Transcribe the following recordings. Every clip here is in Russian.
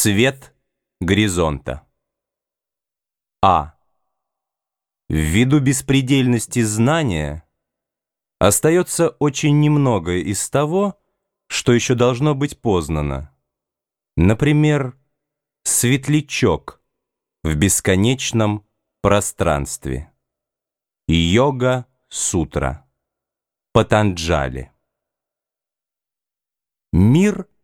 Свет горизонта. А. Ввиду беспредельности знания остается очень немногое из того, что еще должно быть познано. Например, светлячок в бесконечном пространстве. Йога-сутра. Патанджали. Мир —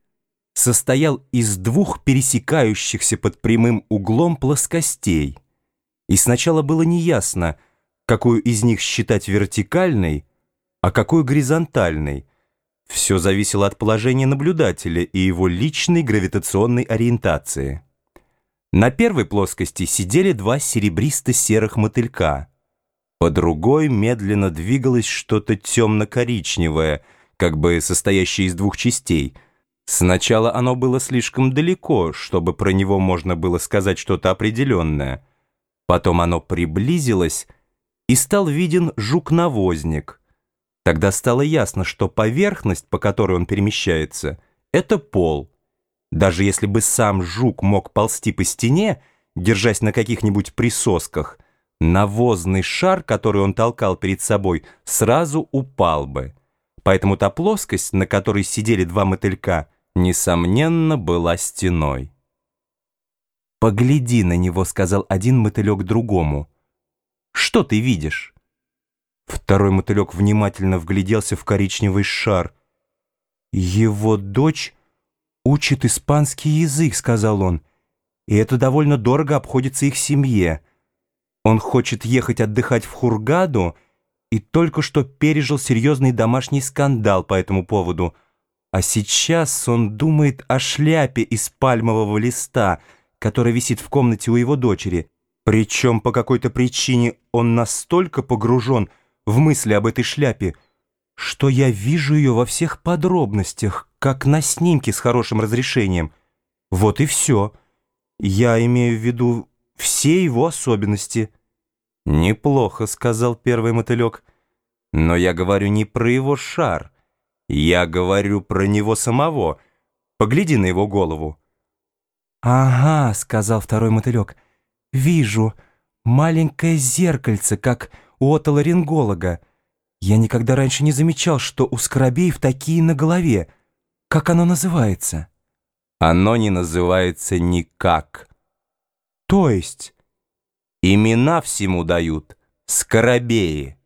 состоял из двух пересекающихся под прямым углом плоскостей, и сначала было неясно, какую из них считать вертикальной, а какую горизонтальной. Все зависело от положения наблюдателя и его личной гравитационной ориентации. На первой плоскости сидели два серебристо-серых мотылька. По другой медленно двигалось что-то темно-коричневое, как бы состоящее из двух частей — Сначала оно было слишком далеко, чтобы про него можно было сказать что-то определенное. Потом оно приблизилось, и стал виден жук-навозник. Тогда стало ясно, что поверхность, по которой он перемещается, это пол. Даже если бы сам жук мог ползти по стене, держась на каких-нибудь присосках, навозный шар, который он толкал перед собой, сразу упал бы. Поэтому та плоскость, на которой сидели два мотылька, несомненно, была стеной. «Погляди на него», — сказал один мотылек другому. «Что ты видишь?» Второй мотылек внимательно вгляделся в коричневый шар. «Его дочь учит испанский язык», — сказал он, «и это довольно дорого обходится их семье. Он хочет ехать отдыхать в Хургаду и только что пережил серьезный домашний скандал по этому поводу — а сейчас он думает о шляпе из пальмового листа, которая висит в комнате у его дочери. Причем по какой-то причине он настолько погружен в мысли об этой шляпе, что я вижу ее во всех подробностях, как на снимке с хорошим разрешением. Вот и все. Я имею в виду все его особенности. «Неплохо», — сказал первый мотылек. «Но я говорю не про его шар». Я говорю про него самого. Погляди на его голову. «Ага», — сказал второй мотылек, — «вижу. Маленькое зеркальце, как у отоларинголога. Я никогда раньше не замечал, что у скоробеев такие на голове. Как оно называется?» «Оно не называется никак». «То есть?» «Имена всему дают. Скоробеи».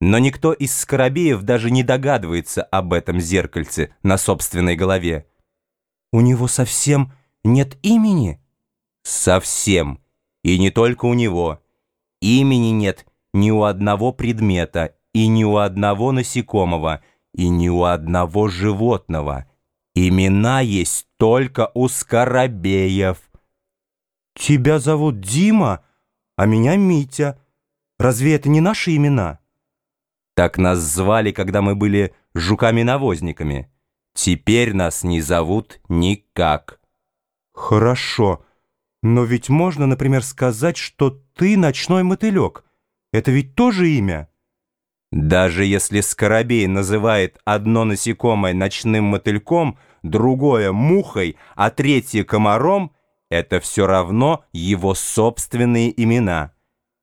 Но никто из скоробеев даже не догадывается об этом зеркальце на собственной голове. У него совсем нет имени? Совсем. И не только у него. Имени нет ни у одного предмета, и ни у одного насекомого, и ни у одного животного. Имена есть только у скоробеев. Тебя зовут Дима, а меня Митя. Разве это не наши имена? Так нас звали, когда мы были жуками-навозниками. Теперь нас не зовут никак. Хорошо. Но ведь можно, например, сказать, что ты ночной мотылек. Это ведь тоже имя. Даже если скоробей называет одно насекомое ночным мотыльком, другое мухой, а третье комаром, это все равно его собственные имена.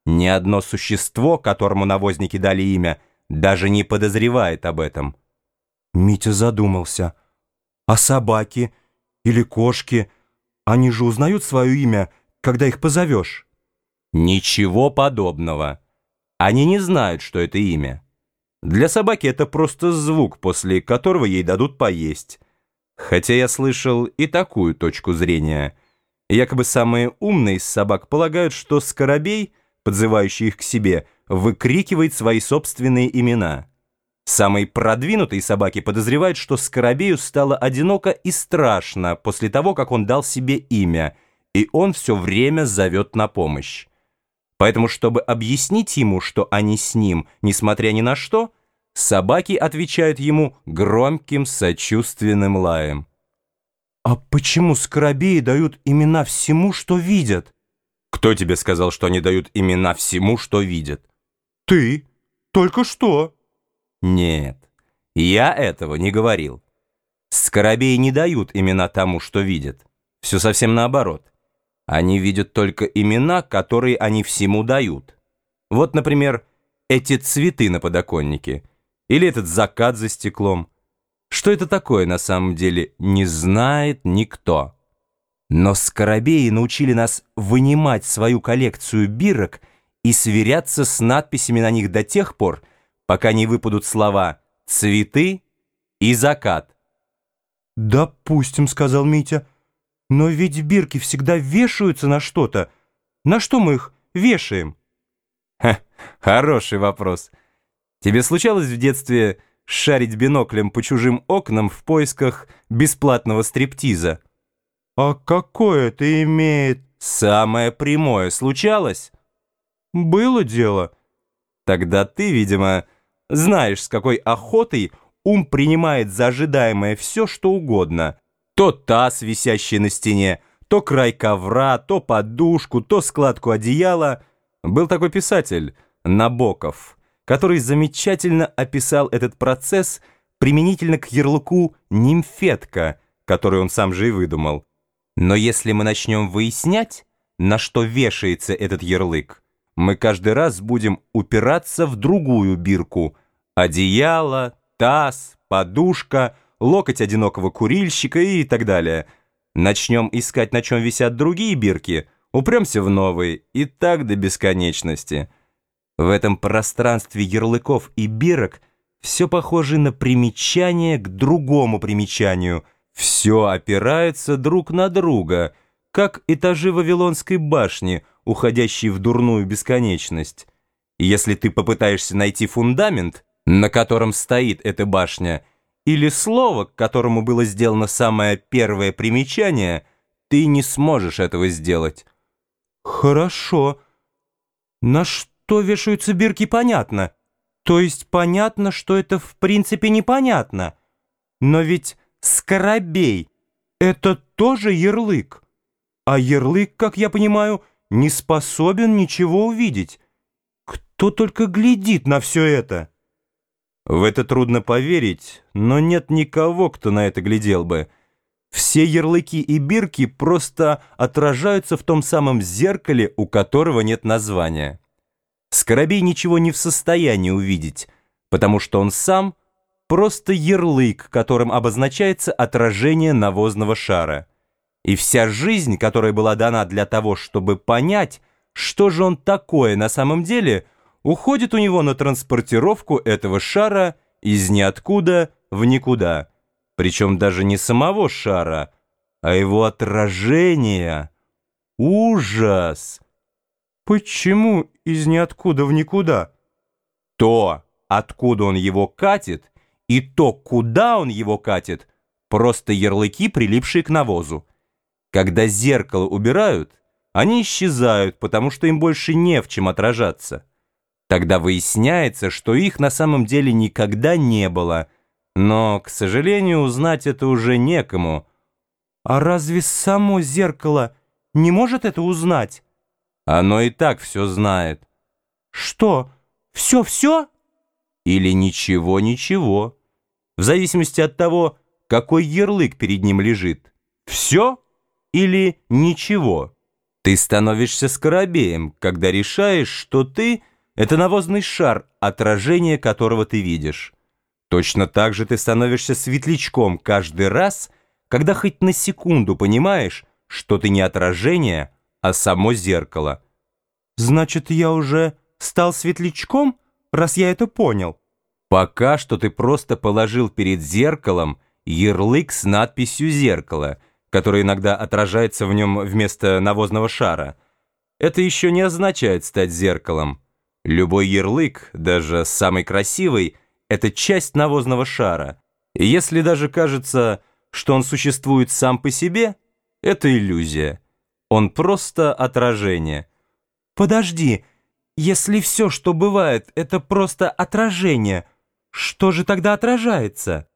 Ни одно существо, которому навозники дали имя, даже не подозревает об этом. Митя задумался. А собаки или кошки, они же узнают свое имя, когда их позовешь? Ничего подобного. Они не знают, что это имя. Для собаки это просто звук, после которого ей дадут поесть. Хотя я слышал и такую точку зрения. Якобы самые умные из собак полагают, что скоробей, подзывающий их к себе, выкрикивает свои собственные имена. Самые продвинутые собаки подозревают, что Скоробею стало одиноко и страшно после того, как он дал себе имя, и он все время зовет на помощь. Поэтому, чтобы объяснить ему, что они с ним, несмотря ни на что, собаки отвечают ему громким сочувственным лаем. «А почему скоробеи дают имена всему, что видят?» «Кто тебе сказал, что они дают имена всему, что видят?» «Ты? Только что?» «Нет, я этого не говорил. Скоробеи не дают имена тому, что видят. Все совсем наоборот. Они видят только имена, которые они всему дают. Вот, например, эти цветы на подоконнике. Или этот закат за стеклом. Что это такое на самом деле, не знает никто. Но скоробеи научили нас вынимать свою коллекцию бирок и сверяться с надписями на них до тех пор, пока не выпадут слова «цветы» и «закат». «Допустим», — сказал Митя, — «но ведь бирки всегда вешаются на что-то. На что мы их вешаем?» Ха, хороший вопрос. Тебе случалось в детстве шарить биноклем по чужим окнам в поисках бесплатного стриптиза? А какое это имеет? Самое прямое случалось? Было дело. Тогда ты, видимо, знаешь, с какой охотой ум принимает за ожидаемое все, что угодно. То таз, висящий на стене, то край ковра, то подушку, то складку одеяла. Был такой писатель, Набоков, который замечательно описал этот процесс применительно к ярлыку «нимфетка», который он сам же и выдумал. Но если мы начнем выяснять, на что вешается этот ярлык, мы каждый раз будем упираться в другую бирку. Одеяло, таз, подушка, локоть одинокого курильщика и так далее. Начнем искать, на чем висят другие бирки, упремся в новые, и так до бесконечности. В этом пространстве ярлыков и бирок все похоже на примечание к другому примечанию – все опирается друг на друга, как этажи Вавилонской башни, уходящие в дурную бесконечность. И если ты попытаешься найти фундамент, на котором стоит эта башня, или слово, к которому было сделано самое первое примечание, ты не сможешь этого сделать. Хорошо. На что вешаются бирки, понятно. То есть понятно, что это в принципе непонятно. Но ведь Скоробей — это тоже ярлык. А ярлык, как я понимаю, не способен ничего увидеть. Кто только глядит на все это? В это трудно поверить, но нет никого, кто на это глядел бы. Все ярлыки и бирки просто отражаются в том самом зеркале, у которого нет названия. Скоробей ничего не в состоянии увидеть, потому что он сам — просто ярлык, которым обозначается отражение навозного шара. И вся жизнь, которая была дана для того, чтобы понять, что же он такое на самом деле, уходит у него на транспортировку этого шара из ниоткуда в никуда. Причем даже не самого шара, а его отражения. Ужас! Почему из ниоткуда в никуда? То, откуда он его катит, и то, куда он его катит, просто ярлыки, прилипшие к навозу. Когда зеркало убирают, они исчезают, потому что им больше не в чем отражаться. Тогда выясняется, что их на самом деле никогда не было, но, к сожалению, узнать это уже некому. А разве само зеркало не может это узнать? Оно и так все знает. Что, все-все? Или ничего-ничего, в зависимости от того, какой ярлык перед ним лежит. Все или ничего. Ты становишься скоробеем, когда решаешь, что ты — это навозный шар, отражение которого ты видишь. Точно так же ты становишься светлячком каждый раз, когда хоть на секунду понимаешь, что ты не отражение, а само зеркало. Значит, я уже стал светлячком? Раз я это понял. Пока что ты просто положил перед зеркалом ярлык с надписью «Зеркало», который иногда отражается в нем вместо навозного шара. Это еще не означает стать зеркалом. Любой ярлык, даже самый красивый, это часть навозного шара. И если даже кажется, что он существует сам по себе, это иллюзия. Он просто отражение. «Подожди», если все, что бывает, это просто отражение, что же тогда отражается?